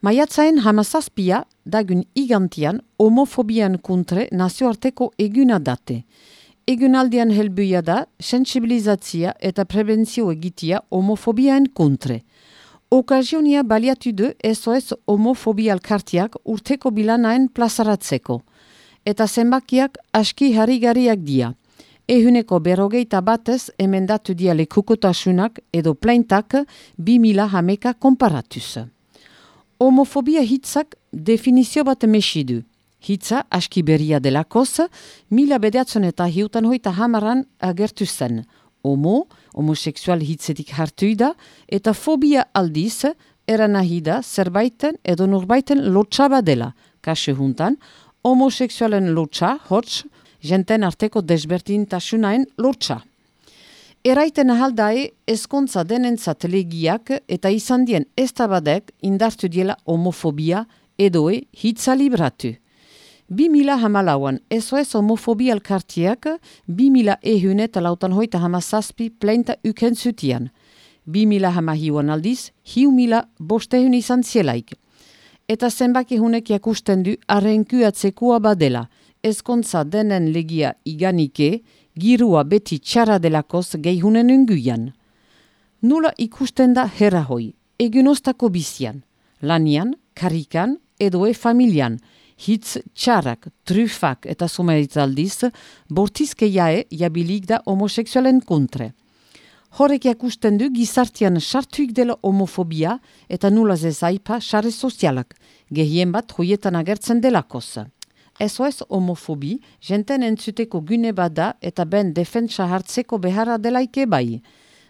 Maiatzaen hamazazpia dagun igantian homofobian kuntre nazioarteko eguna date. Egunaldian helbuia da sensibilizatzia eta prebentzio egitia homofobiaen kuntre. Okazionia baliatu du SOS homofobia alkartiak urteko bilanaen plazaratzeko. Eta zenbakiak aski harigariak dia. Ehuneko berrogeita batez emendatu dia lekukotasunak edo plaintak bi mila hameka komparatuz homofobia hitzak definizio bat mesidu. Hitza aski berria delakoz, mila bedeatzen eta hiutan hoita hamaran agertu zen. Homo, homoseksual hitzetik hartu da, eta fobia aldiz, eran da zerbaiten edo nurbaiten lotxaba dela. Kaxe juntan, homoseksualen lotxa, hotx, jenten arteko desbertintasunaen lotxa. Eraiten ahaldae eskontza denentzat legiak eta izan dien ez tabadek indartu diela homofobia edoe hitza libratu. Bi mila hamalauan SOS homofobia alkartiak bi mila ehune talautan hoita hamazazpi pleinta uken zutian. Bi mila hamahiuan aldiz, hiu mila bostehun izan zielaik. Eta zenbaki hunek jakusten du arrenkuatzekua badela, eskontza denen legia iganike, girua beti txara delakoz gehihunen unguian. Nula ikusten da herra hoi, egunostako bizian, lanian, karikan, edo e familian, hitz txarak, trufak eta sumeritzaldiz, bortizke jae jabilik da homoseksualen kontre. Horrek jakusten du gizartian sartuik dela homofobia eta nula zezaipa sare sozialak, gehien bat hoietan agertzen delakoz. SOS homofobi, jenten entzuteko gune bada eta ben defentsa hartzeko beharra delaike bai.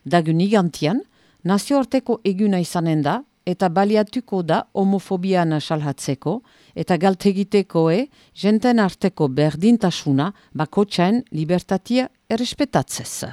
Dagun igantian, nazioarteko eguna izanen da eta baliatuko da homofobiana salhatzeko eta galtegitekoe jenten arteko berdintasuna bakotxaen libertatia errespetatzez.